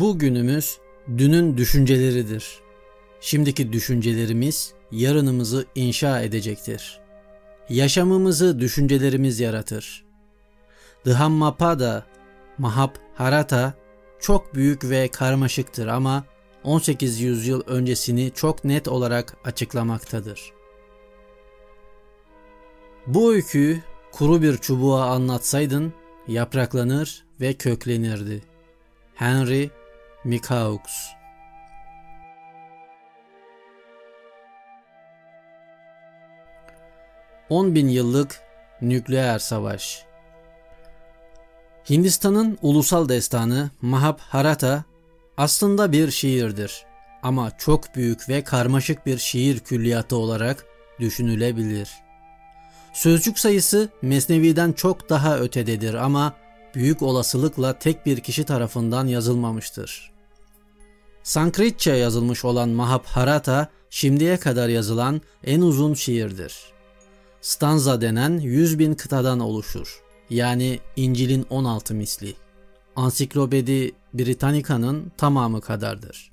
Bugünümüz dünün düşünceleridir. Şimdiki düşüncelerimiz yarınımızı inşa edecektir. Yaşamımızı düşüncelerimiz yaratır. Dhammapada, Mahabharata çok büyük ve karmaşıktır ama 18 yüzyıl öncesini çok net olarak açıklamaktadır. Bu öyküyü kuru bir çubuğa anlatsaydın yapraklanır ve köklenirdi. Henry Mikaux On bin yıllık nükleer savaş Hindistan'ın ulusal destanı Mahabharata aslında bir şiirdir ama çok büyük ve karmaşık bir şiir külliyatı olarak düşünülebilir. Sözcük sayısı Mesnevi'den çok daha ötededir ama büyük olasılıkla tek bir kişi tarafından yazılmamıştır. Sanskritçe yazılmış olan Mahabharata şimdiye kadar yazılan en uzun şiirdir. Stanza denen 100 bin kıtadan oluşur. Yani İncil'in 16 misli. Ansiklopedi Britannica'nın tamamı kadardır.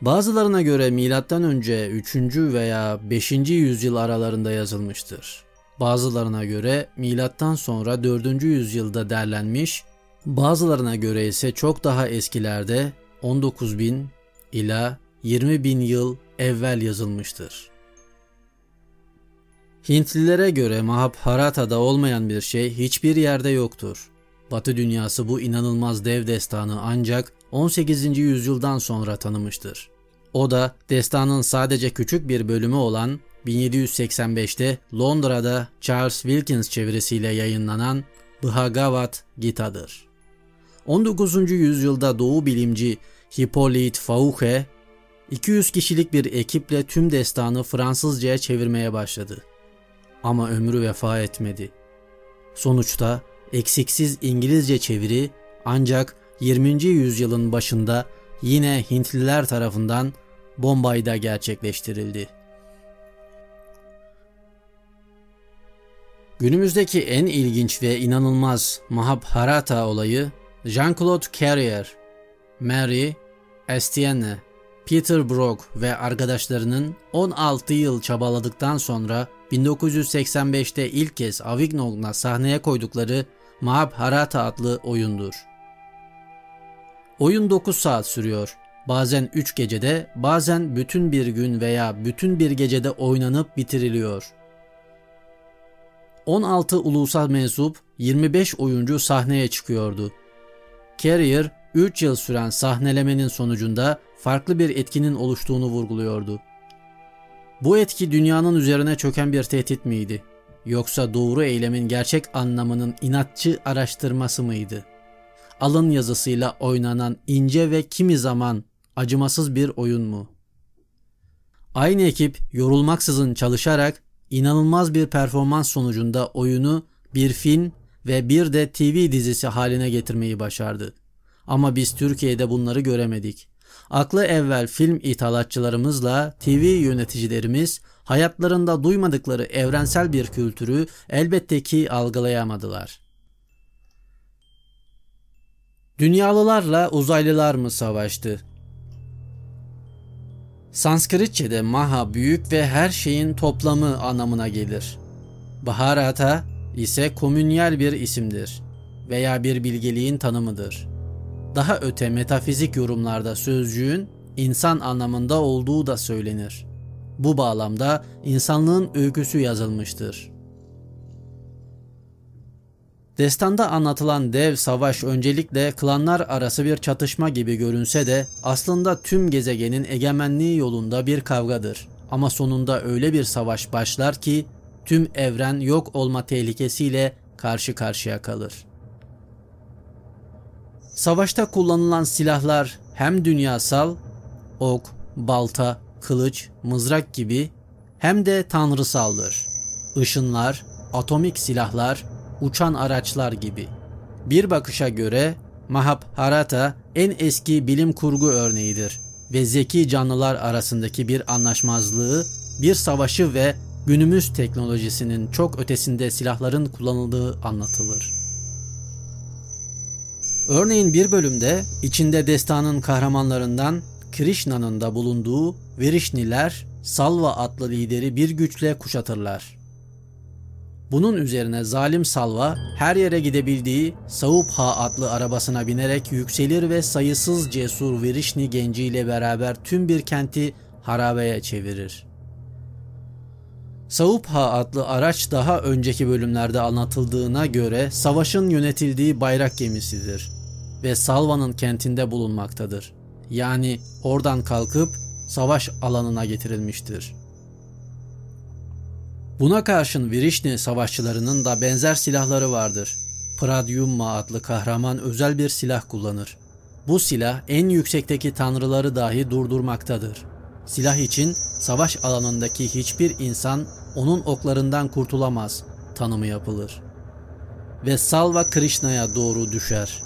Bazılarına göre M.Ö. 3. veya 5. yüzyıl aralarında yazılmıştır. Bazılarına göre milattan sonra 4. yüzyılda derlenmiş, bazılarına göre ise çok daha eskilerde 19 bin ila 20 bin yıl evvel yazılmıştır. Hintlilere göre Mahabharata'da olmayan bir şey hiçbir yerde yoktur. Batı dünyası bu inanılmaz dev destanı ancak 18. yüzyıldan sonra tanımıştır. O da destanın sadece küçük bir bölümü olan 1785'te Londra'da Charles Wilkins çevirisiyle yayınlanan Bhagavad Gita'dır. 19. yüzyılda Doğu bilimci Hippolyte Fauche 200 kişilik bir ekiple tüm destanı Fransızcaya çevirmeye başladı. Ama ömrü vefa etmedi. Sonuçta eksiksiz İngilizce çeviri ancak 20. yüzyılın başında yine Hintliler tarafından Bombay'da gerçekleştirildi. Günümüzdeki en ilginç ve inanılmaz Mahabharata olayı Jean-Claude Carrier, Mary, Estienne, Peter Brook ve arkadaşlarının 16 yıl çabaladıktan sonra 1985'te ilk kez Avignon'la sahneye koydukları Mahabharata adlı oyundur. Oyun 9 saat sürüyor. Bazen 3 gecede, bazen bütün bir gün veya bütün bir gecede oynanıp bitiriliyor. 16 ulusal mensup 25 oyuncu sahneye çıkıyordu. Carrier 3 yıl süren sahnelemenin sonucunda farklı bir etkinin oluştuğunu vurguluyordu. Bu etki dünyanın üzerine çöken bir tehdit miydi? Yoksa doğru eylemin gerçek anlamının inatçı araştırması mıydı? Alın yazısıyla oynanan ince ve kimi zaman acımasız bir oyun mu? Aynı ekip yorulmaksızın çalışarak inanılmaz bir performans sonucunda oyunu bir film ve bir de TV dizisi haline getirmeyi başardı. Ama biz Türkiye'de bunları göremedik. Aklı evvel film ithalatçılarımızla TV yöneticilerimiz hayatlarında duymadıkları evrensel bir kültürü elbette ki algılayamadılar. Dünyalılarla uzaylılar mı savaştı? Sanskritçe'de maha büyük ve her şeyin toplamı anlamına gelir. Baharata ise komünyal bir isimdir veya bir bilgeliğin tanımıdır. Daha öte metafizik yorumlarda sözcüğün insan anlamında olduğu da söylenir. Bu bağlamda insanlığın öyküsü yazılmıştır. Destanda anlatılan dev savaş öncelikle klanlar arası bir çatışma gibi görünse de aslında tüm gezegenin egemenliği yolunda bir kavgadır. Ama sonunda öyle bir savaş başlar ki tüm evren yok olma tehlikesiyle karşı karşıya kalır. Savaşta kullanılan silahlar hem dünyasal, ok, balta, kılıç, mızrak gibi hem de tanrısaldır. Işınlar, atomik silahlar, uçan araçlar gibi. Bir bakışa göre Mahabharata en eski bilim kurgu örneğidir ve zeki canlılar arasındaki bir anlaşmazlığı, bir savaşı ve günümüz teknolojisinin çok ötesinde silahların kullanıldığı anlatılır. Örneğin bir bölümde içinde destanın kahramanlarından Krishna'nın da bulunduğu Virishniler Salva adlı lideri bir güçle kuşatırlar. Bunun üzerine zalim Salva her yere gidebildiği Saupha adlı arabasına binerek yükselir ve sayısız cesur Virishni genciyle beraber tüm bir kenti harabeye çevirir. Saupha adlı araç daha önceki bölümlerde anlatıldığına göre savaşın yönetildiği bayrak gemisidir ve Salva'nın kentinde bulunmaktadır. Yani oradan kalkıp savaş alanına getirilmiştir. Buna karşın Virişni savaşçılarının da benzer silahları vardır. Pradyumma adlı kahraman özel bir silah kullanır. Bu silah en yüksekteki tanrıları dahi durdurmaktadır. Silah için savaş alanındaki hiçbir insan onun oklarından kurtulamaz tanımı yapılır. Ve Salva Krishna'ya doğru düşer.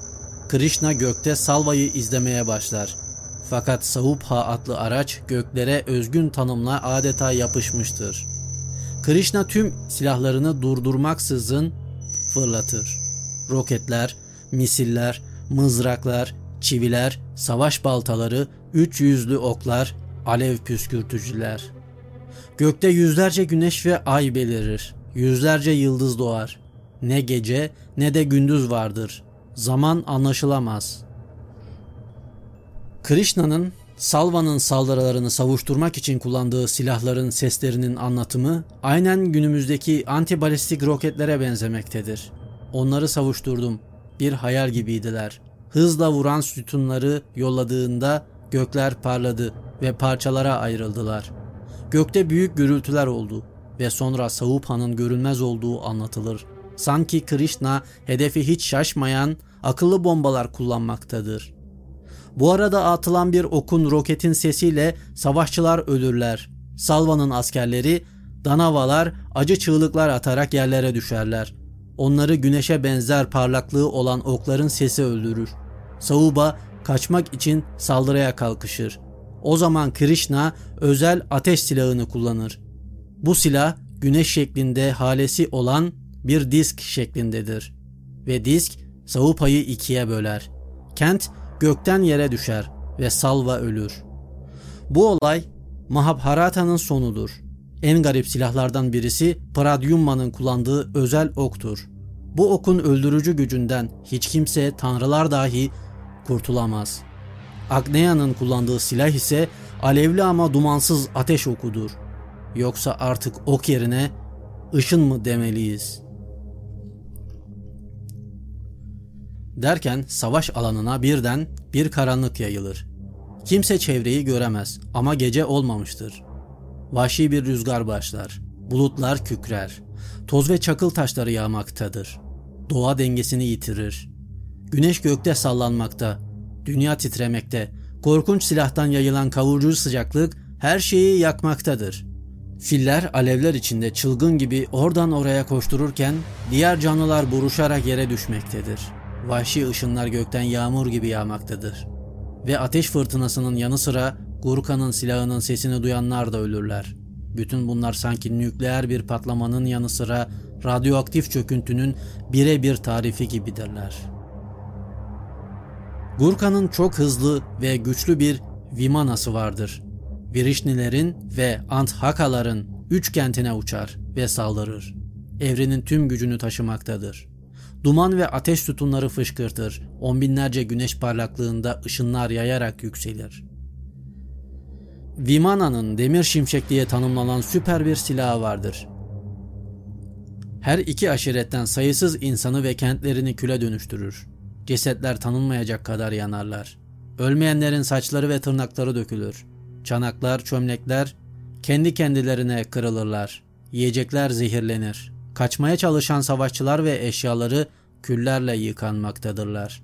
Krishna gökte Salva'yı izlemeye başlar. Fakat Saupha adlı araç göklere özgün tanımla adeta yapışmıştır. Krishna tüm silahlarını durdurmaksızın fırlatır. Roketler, misiller, mızraklar, çiviler, savaş baltaları, üç yüzlü oklar, alev püskürtücüler. Gökte yüzlerce güneş ve ay belirir. Yüzlerce yıldız doğar. Ne gece ne de gündüz vardır. Zaman anlaşılamaz. Krishna'nın Salva'nın saldırılarını savuşturmak için kullandığı silahların seslerinin anlatımı aynen günümüzdeki antibalistik roketlere benzemektedir. Onları savuşturdum. Bir hayal gibiydiler. Hızla vuran sütunları yolladığında gökler parladı ve parçalara ayrıldılar. Gökte büyük gürültüler oldu ve sonra Saupa'nın görünmez olduğu anlatılır. Sanki Krishna hedefi hiç şaşmayan akıllı bombalar kullanmaktadır. Bu arada atılan bir okun roketin sesiyle savaşçılar ölürler. Salva'nın askerleri danavalar acı çığlıklar atarak yerlere düşerler. Onları güneşe benzer parlaklığı olan okların sesi öldürür. Sauba kaçmak için saldırıya kalkışır. O zaman Krishna özel ateş silahını kullanır. Bu silah güneş şeklinde halesi olan bir disk şeklindedir. Ve disk Saupa'yı ikiye böler. Kent gökten yere düşer ve Salva ölür. Bu olay Mahabharata'nın sonudur. En garip silahlardan birisi Pradyumma'nın kullandığı özel oktur. Bu okun öldürücü gücünden hiç kimse tanrılar dahi kurtulamaz. Agneya'nın kullandığı silah ise alevli ama dumansız ateş okudur. Yoksa artık ok yerine ışın mı demeliyiz?'' Derken savaş alanına birden bir karanlık yayılır. Kimse çevreyi göremez ama gece olmamıştır. Vahşi bir rüzgar başlar. Bulutlar kükrer. Toz ve çakıl taşları yağmaktadır. Doğa dengesini yitirir. Güneş gökte sallanmakta. Dünya titremekte. Korkunç silahtan yayılan kavurucu sıcaklık her şeyi yakmaktadır. Filler alevler içinde çılgın gibi oradan oraya koştururken diğer canlılar buruşarak yere düşmektedir.'' Vahşi ışınlar gökten yağmur gibi yağmaktadır. Ve ateş fırtınasının yanı sıra Gurka'nın silahının sesini duyanlar da ölürler. Bütün bunlar sanki nükleer bir patlamanın yanı sıra radyoaktif çöküntünün birebir tarifi gibidirler. Gurka'nın çok hızlı ve güçlü bir Vimanası vardır. Virişnilerin ve Anthakaların üç kentine uçar ve saldırır. Evrenin tüm gücünü taşımaktadır. Duman ve ateş sütunları fışkırtır. On binlerce güneş parlaklığında ışınlar yayarak yükselir. Vimana'nın demir şimşek diye tanımlanan süper bir silahı vardır. Her iki aşiretten sayısız insanı ve kentlerini küle dönüştürür. Cesetler tanınmayacak kadar yanarlar. Ölmeyenlerin saçları ve tırnakları dökülür. Çanaklar, çömlekler kendi kendilerine kırılırlar. Yiyecekler zehirlenir. kaçmaya çalışan savaşçılar ve eşyaları küllerle yıkanmaktadırlar.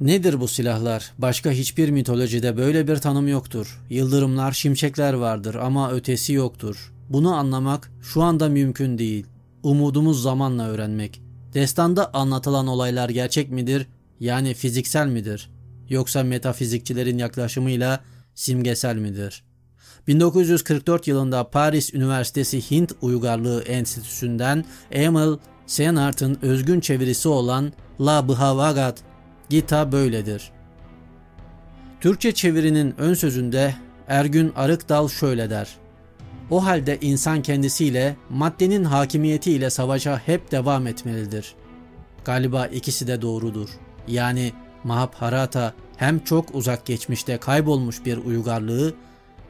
Nedir bu silahlar? Başka hiçbir mitolojide böyle bir tanım yoktur. Yıldırımlar, şimşekler vardır ama ötesi yoktur. Bunu anlamak şu anda mümkün değil. Umudumuz zamanla öğrenmek. Destanda anlatılan olaylar gerçek midir? Yani fiziksel midir? Yoksa metafizikçilerin yaklaşımıyla simgesel midir? 1944 yılında Paris Üniversitesi Hint Uygarlığı Enstitüsü'nden Emil Senart'ın özgün çevirisi olan La Bhavagat Gita böyledir. Türkçe çevirinin ön sözünde Ergün Arıkdal şöyle der. O halde insan kendisiyle, maddenin hakimiyetiyle savaşa hep devam etmelidir. Galiba ikisi de doğrudur. Yani Mahabharata hem çok uzak geçmişte kaybolmuş bir uygarlığı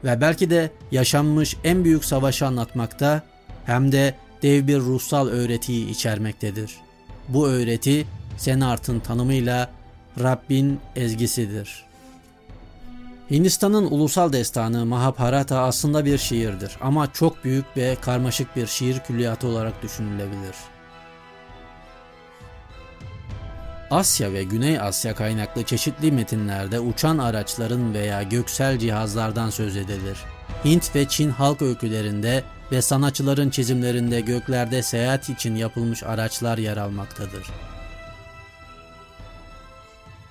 ve belki de yaşanmış en büyük savaşı anlatmakta hem de dev bir ruhsal öğretiyi içermektedir. Bu öğreti Senart'ın tanımıyla Rabbin ezgisidir. Hindistan'ın ulusal destanı Mahabharata aslında bir şiirdir ama çok büyük ve karmaşık bir şiir külliyatı olarak düşünülebilir. Asya ve Güney Asya kaynaklı çeşitli metinlerde uçan araçların veya göksel cihazlardan söz edilir. Hint ve Çin halk öykülerinde ve sanatçıların çizimlerinde göklerde seyahat için yapılmış araçlar yer almaktadır.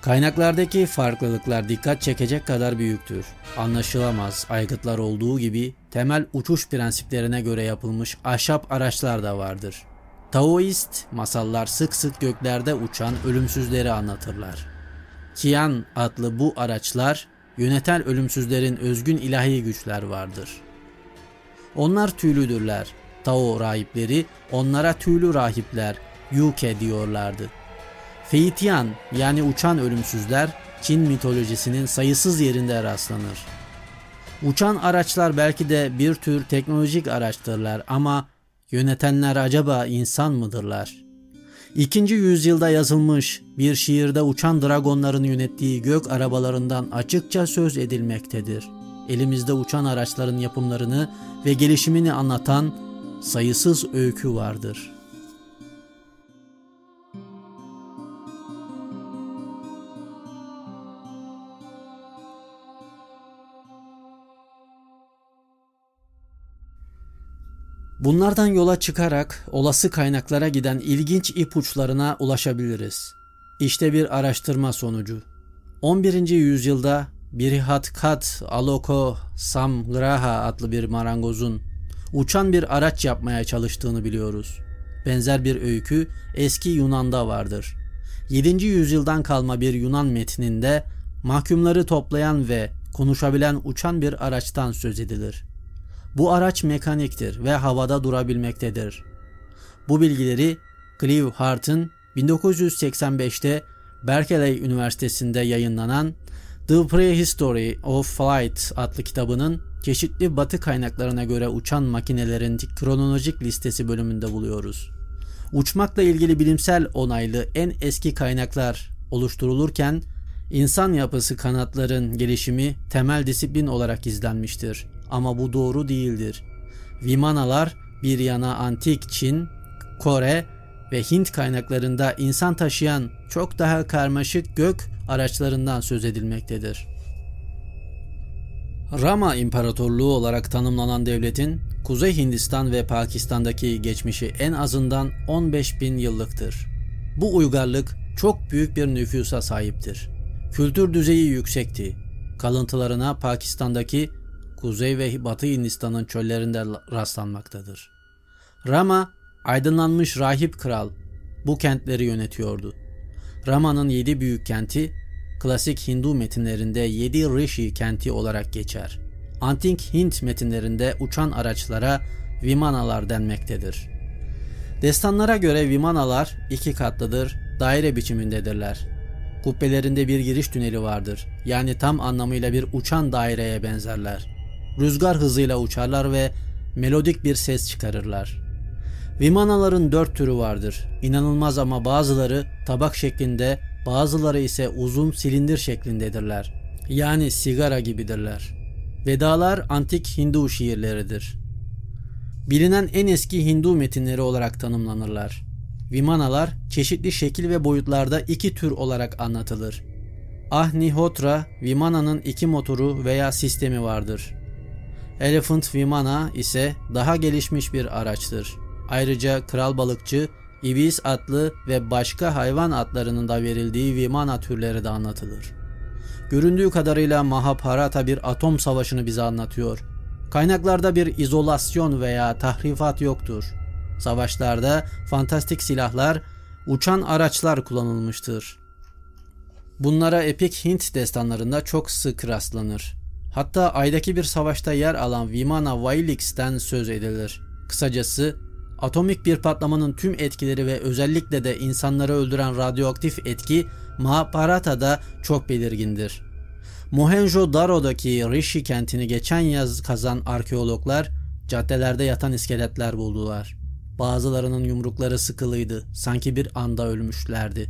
Kaynaklardaki farklılıklar dikkat çekecek kadar büyüktür. Anlaşılamaz aygıtlar olduğu gibi temel uçuş prensiplerine göre yapılmış ahşap araçlar da vardır. Taoist masallar sık sık göklerde uçan ölümsüzleri anlatırlar. Kian adlı bu araçlar yöneten ölümsüzlerin özgün ilahi güçler vardır. Onlar tüylüdürler. Tao rahipleri onlara tüylü rahipler, Yuke diyorlardı. Feitian yani uçan ölümsüzler Çin mitolojisinin sayısız yerinde rastlanır. Uçan araçlar belki de bir tür teknolojik araçtırlar ama yönetenler acaba insan mıdırlar? İkinci yüzyılda yazılmış bir şiirde uçan dragonların yönettiği gök arabalarından açıkça söz edilmektedir. Elimizde uçan araçların yapımlarını ve gelişimini anlatan sayısız öykü vardır.'' Bunlardan yola çıkarak olası kaynaklara giden ilginç ipuçlarına ulaşabiliriz. İşte bir araştırma sonucu. 11. yüzyılda Birihat Kat Aloko Samgraha adlı bir marangozun uçan bir araç yapmaya çalıştığını biliyoruz. Benzer bir öykü eski Yunan'da vardır. 7. yüzyıldan kalma bir Yunan metninde mahkumları toplayan ve konuşabilen uçan bir araçtan söz edilir. Bu araç mekaniktir ve havada durabilmektedir. Bu bilgileri Clive Hart'ın 1985'te Berkeley Üniversitesi'nde yayınlanan The Prehistory of Flight adlı kitabının çeşitli batı kaynaklarına göre uçan makinelerin kronolojik listesi bölümünde buluyoruz. Uçmakla ilgili bilimsel onaylı en eski kaynaklar oluşturulurken insan yapısı kanatların gelişimi temel disiplin olarak izlenmiştir. Ama bu doğru değildir. Vimanalar bir yana antik Çin, Kore ve Hint kaynaklarında insan taşıyan çok daha karmaşık gök araçlarından söz edilmektedir. Rama İmparatorluğu olarak tanımlanan devletin Kuzey Hindistan ve Pakistan'daki geçmişi en azından 15 bin yıllıktır. Bu uygarlık çok büyük bir nüfusa sahiptir. Kültür düzeyi yüksekti. Kalıntılarına Pakistan'daki Kuzey ve Batı Hindistan'ın çöllerinde rastlanmaktadır. Rama, aydınlanmış rahip kral bu kentleri yönetiyordu. Rama'nın yedi büyük kenti, klasik Hindu metinlerinde yedi Rishi kenti olarak geçer. Antik Hint metinlerinde uçan araçlara Vimanalar denmektedir. Destanlara göre Vimanalar iki katlıdır, daire biçimindedirler. Kubbelerinde bir giriş tüneli vardır. Yani tam anlamıyla bir uçan daireye benzerler rüzgar hızıyla uçarlar ve melodik bir ses çıkarırlar. Vimanaların dört türü vardır. İnanılmaz ama bazıları tabak şeklinde, bazıları ise uzun silindir şeklindedirler. Yani sigara gibidirler. Vedalar antik Hindu şiirleridir. bilinen en eski Hindu metinleri olarak tanımlanırlar. Vimanalar çeşitli şekil ve boyutlarda iki tür olarak anlatılır. Ahnihotra, Vimana'nın iki motoru veya sistemi vardır. Elephant Vimana ise daha gelişmiş bir araçtır. Ayrıca kral balıkçı, ibis atlı ve başka hayvan atlarının da verildiği Vimana türleri de anlatılır. Göründüğü kadarıyla Mahabharata bir atom savaşını bize anlatıyor. Kaynaklarda bir izolasyon veya tahrifat yoktur. Savaşlarda fantastik silahlar, uçan araçlar kullanılmıştır. Bunlara epik Hint destanlarında çok sık rastlanır. Hatta aydaki bir savaşta yer alan Vimana Vailix'ten söz edilir. Kısacası atomik bir patlamanın tüm etkileri ve özellikle de insanları öldüren radyoaktif etki Mahabharata'da çok belirgindir. Mohenjo-Daro'daki Rishi kentini geçen yaz kazan arkeologlar caddelerde yatan iskeletler buldular. Bazılarının yumrukları sıkılıydı, sanki bir anda ölmüşlerdi.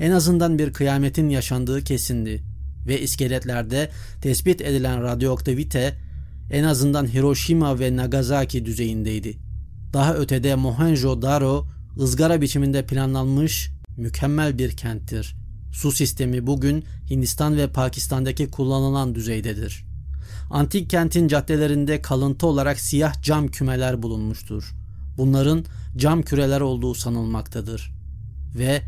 En azından bir kıyametin yaşandığı kesindi ve iskeletlerde tespit edilen radyoaktivite en azından Hiroşima ve Nagasaki düzeyindeydi. Daha ötede Mohenjo-Daro ızgara biçiminde planlanmış mükemmel bir kenttir. Su sistemi bugün Hindistan ve Pakistan'daki kullanılan düzeydedir. Antik kentin caddelerinde kalıntı olarak siyah cam kümeler bulunmuştur. Bunların cam küreler olduğu sanılmaktadır. Ve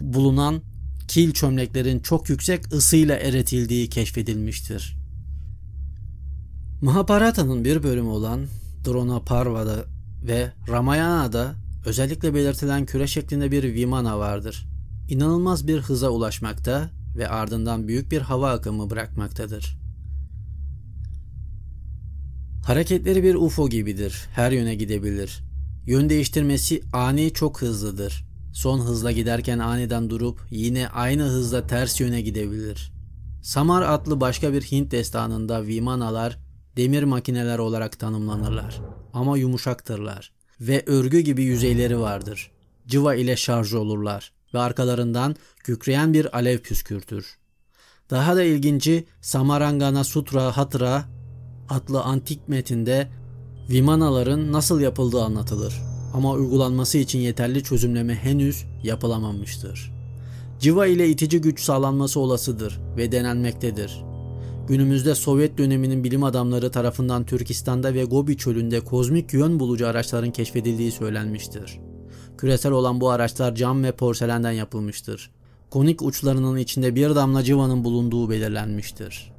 bulunan kil çömleklerin çok yüksek ısıyla eritildiği keşfedilmiştir. Mahabharata'nın bir bölümü olan Dronaparva'da ve Ramayana'da özellikle belirtilen küre şeklinde bir vimana vardır. İnanılmaz bir hıza ulaşmakta ve ardından büyük bir hava akımı bırakmaktadır. Hareketleri bir UFO gibidir. Her yöne gidebilir. Yön değiştirmesi ani çok hızlıdır. Son hızla giderken aniden durup yine aynı hızla ters yöne gidebilir. Samar adlı başka bir Hint destanında Vimanalar demir makineler olarak tanımlanırlar ama yumuşaktırlar ve örgü gibi yüzeyleri vardır. Cıva ile şarj olurlar ve arkalarından kükreyen bir alev püskürtür. Daha da ilginci Samarangana Sutra Hatra adlı antik metinde Vimanaların nasıl yapıldığı anlatılır ama uygulanması için yeterli çözümleme henüz yapılamamıştır. Civa ile itici güç sağlanması olasıdır ve denenmektedir. Günümüzde Sovyet döneminin bilim adamları tarafından Türkistan'da ve Gobi çölünde kozmik yön bulucu araçların keşfedildiği söylenmiştir. Küresel olan bu araçlar cam ve porselenden yapılmıştır. Konik uçlarının içinde bir damla civanın bulunduğu belirlenmiştir.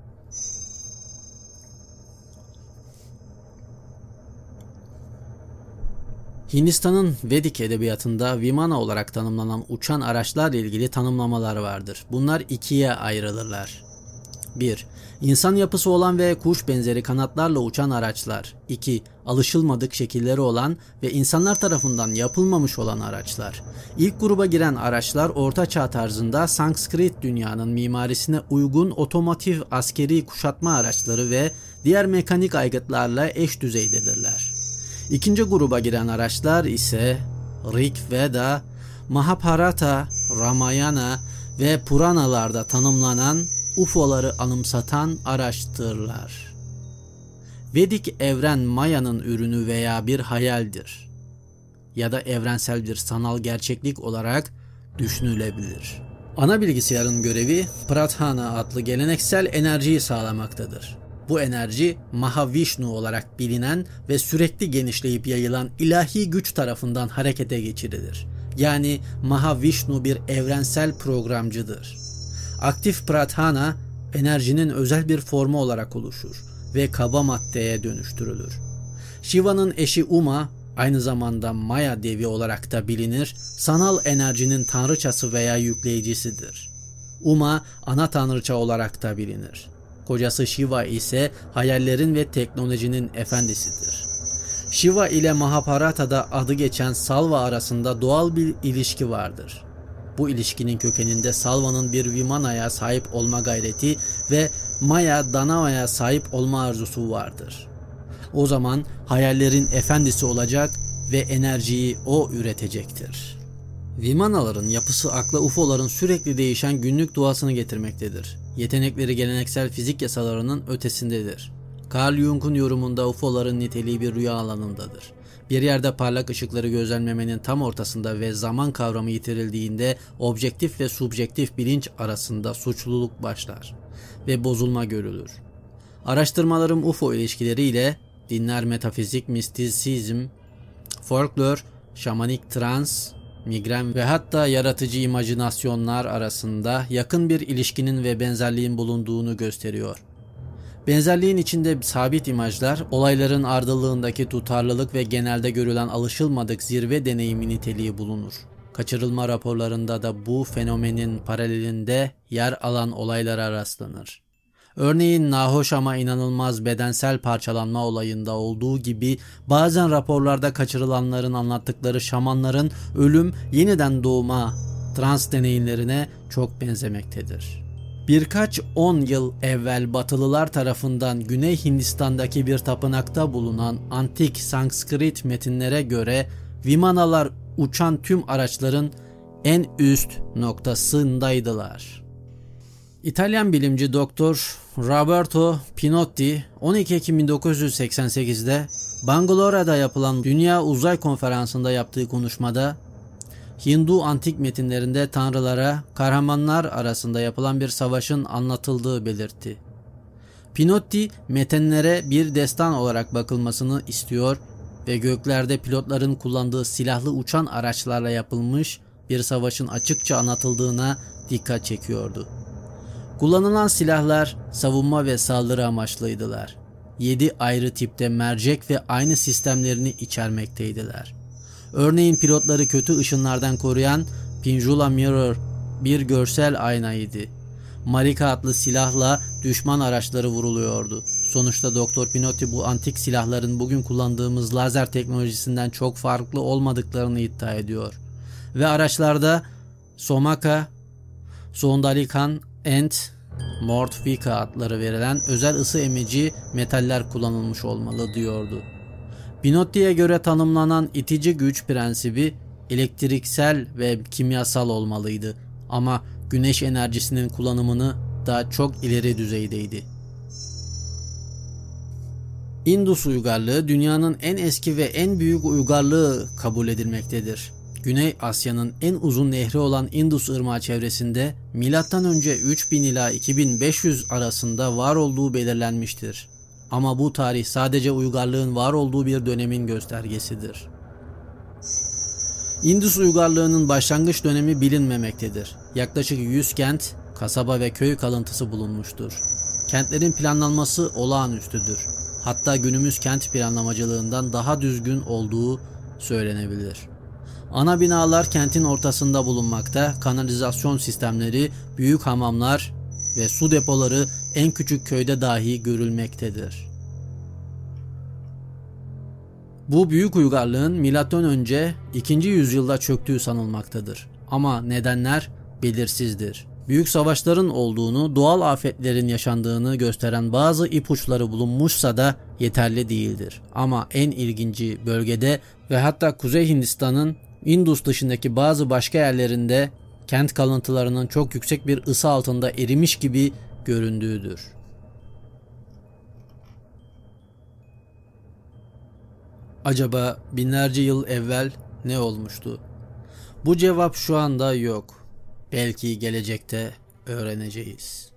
Hindistan'ın Vedik edebiyatında Vimana olarak tanımlanan uçan araçlarla ilgili tanımlamalar vardır. Bunlar ikiye ayrılırlar. 1. İnsan yapısı olan ve kuş benzeri kanatlarla uçan araçlar. 2. Alışılmadık şekilleri olan ve insanlar tarafından yapılmamış olan araçlar. İlk gruba giren araçlar Orta Çağ tarzında Sanskrit dünyanın mimarisine uygun otomotiv askeri kuşatma araçları ve diğer mekanik aygıtlarla eş düzeydedirler. İkinci gruba giren araçlar ise Rig Veda, Mahabharata, Ramayana ve Puranalarda tanımlanan UFO'ları anımsatan araçtırlar. Vedik evren Maya'nın ürünü veya bir hayaldir ya da evrensel bir sanal gerçeklik olarak düşünülebilir. Ana bilgisayarın görevi Pradhana adlı geleneksel enerjiyi sağlamaktadır. Bu enerji Mahavishnu olarak bilinen ve sürekli genişleyip yayılan ilahi güç tarafından harekete geçirilir. Yani Mahavishnu bir evrensel programcıdır. Aktif pradhana enerjinin özel bir formu olarak oluşur ve kaba maddeye dönüştürülür. Shiva'nın eşi Uma aynı zamanda Maya devi olarak da bilinir, sanal enerjinin tanrıçası veya yükleyicisidir. Uma ana tanrıça olarak da bilinir. Kocası Shiva ise hayallerin ve teknolojinin efendisidir. Shiva ile Mahabharata'da adı geçen Salva arasında doğal bir ilişki vardır. Bu ilişkinin kökeninde Salva'nın bir Vimana'ya sahip olma gayreti ve Maya Danava'ya sahip olma arzusu vardır. O zaman hayallerin efendisi olacak ve enerjiyi o üretecektir. Vimanaların yapısı akla UFO'ların sürekli değişen günlük doğasını getirmektedir. Yetenekleri geleneksel fizik yasalarının ötesindedir. Carl Jung'un yorumunda UFO'ların niteliği bir rüya alanındadır. Bir yerde parlak ışıkları gözlemlemenin tam ortasında ve zaman kavramı yitirildiğinde objektif ve subjektif bilinç arasında suçluluk başlar ve bozulma görülür. Araştırmalarım UFO ilişkileriyle dinler metafizik, mistisizm, folklor, şamanik trans, migren ve hatta yaratıcı imajinasyonlar arasında yakın bir ilişkinin ve benzerliğin bulunduğunu gösteriyor. Benzerliğin içinde sabit imajlar, olayların ardılığındaki tutarlılık ve genelde görülen alışılmadık zirve deneyimi niteliği bulunur. Kaçırılma raporlarında da bu fenomenin paralelinde yer alan olaylara rastlanır. Örneğin nahoş ama inanılmaz bedensel parçalanma olayında olduğu gibi bazen raporlarda kaçırılanların anlattıkları şamanların ölüm yeniden doğma trans deneyimlerine çok benzemektedir. Birkaç on yıl evvel Batılılar tarafından Güney Hindistan'daki bir tapınakta bulunan antik Sanskrit metinlere göre Vimanalar uçan tüm araçların en üst noktasındaydılar. İtalyan bilimci Doktor Roberto Pinotti 12 Ekim 1988'de Bangalore'da yapılan Dünya Uzay Konferansı'nda yaptığı konuşmada Hindu antik metinlerinde tanrılara kahramanlar arasında yapılan bir savaşın anlatıldığı belirtti. Pinotti metinlere bir destan olarak bakılmasını istiyor ve göklerde pilotların kullandığı silahlı uçan araçlarla yapılmış bir savaşın açıkça anlatıldığına dikkat çekiyordu. Kullanılan silahlar savunma ve saldırı amaçlıydılar. 7 ayrı tipte mercek ve aynı sistemlerini içermekteydiler. Örneğin pilotları kötü ışınlardan koruyan Pinjula Mirror bir görsel aynaydı. Marika adlı silahla düşman araçları vuruluyordu. Sonuçta Doktor Pinotti bu antik silahların bugün kullandığımız lazer teknolojisinden çok farklı olmadıklarını iddia ediyor. Ve araçlarda Somaka, Sondalikan, Ent, Mortfika adları verilen özel ısı emici metaller kullanılmış olmalı diyordu. Pinotti'ye göre tanımlanan itici güç prensibi elektriksel ve kimyasal olmalıydı ama güneş enerjisinin kullanımını daha çok ileri düzeydeydi. Indus uygarlığı dünyanın en eski ve en büyük uygarlığı kabul edilmektedir. Güney Asya'nın en uzun nehri olan Indus Irmağı çevresinde M.Ö. 3000 ila 2500 arasında var olduğu belirlenmiştir. Ama bu tarih sadece uygarlığın var olduğu bir dönemin göstergesidir. Indus uygarlığının başlangıç dönemi bilinmemektedir. Yaklaşık 100 kent, kasaba ve köy kalıntısı bulunmuştur. Kentlerin planlanması olağanüstüdür. Hatta günümüz kent planlamacılığından daha düzgün olduğu söylenebilir. Ana binalar kentin ortasında bulunmakta, kanalizasyon sistemleri, büyük hamamlar ve su depoları en küçük köyde dahi görülmektedir. Bu büyük uygarlığın milattan önce 2. yüzyılda çöktüğü sanılmaktadır. Ama nedenler belirsizdir. Büyük savaşların olduğunu, doğal afetlerin yaşandığını gösteren bazı ipuçları bulunmuşsa da yeterli değildir. Ama en ilginci bölgede ve hatta Kuzey Hindistan'ın Indus dışındaki bazı başka yerlerinde kent kalıntılarının çok yüksek bir ısı altında erimiş gibi göründüğüdür. Acaba binlerce yıl evvel ne olmuştu? Bu cevap şu anda yok. Belki gelecekte öğreneceğiz.